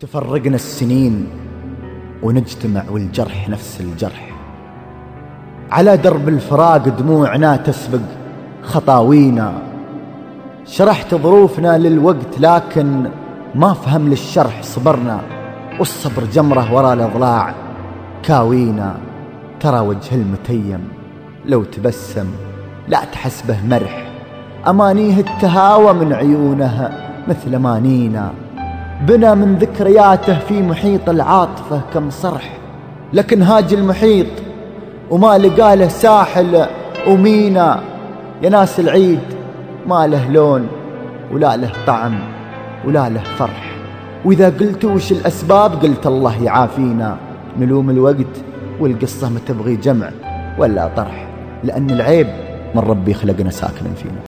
تفرقنا السنين ونجتمع والجرح نفس الجرح. على درب الفراق دموعنا تسبق خطاوينا. شرحت ظروفنا للوقت لكن ما فهم للشرح صبرنا. والصبر جمرة ورا الإضلاع كاوينا. ترى وجه المتيم لو تبسم لا تحسبه مرح. أمانيه التهاوى من عيونه مثل أمانينا. بنى من ذكرياته في محيط العاطفة كم صرح. لكن هاج المحيط وما لقى له ساحل ومينا. يا ناس العيد ما له لون ولا له طعم ولا له فرح. وإذا قلت وش الأسباب قلت الله يعافينا. نلوم الوقت والقصة ما تبغي جمع ولا طرح. لأن العيب من ربي خلقنا ساكنا فينا.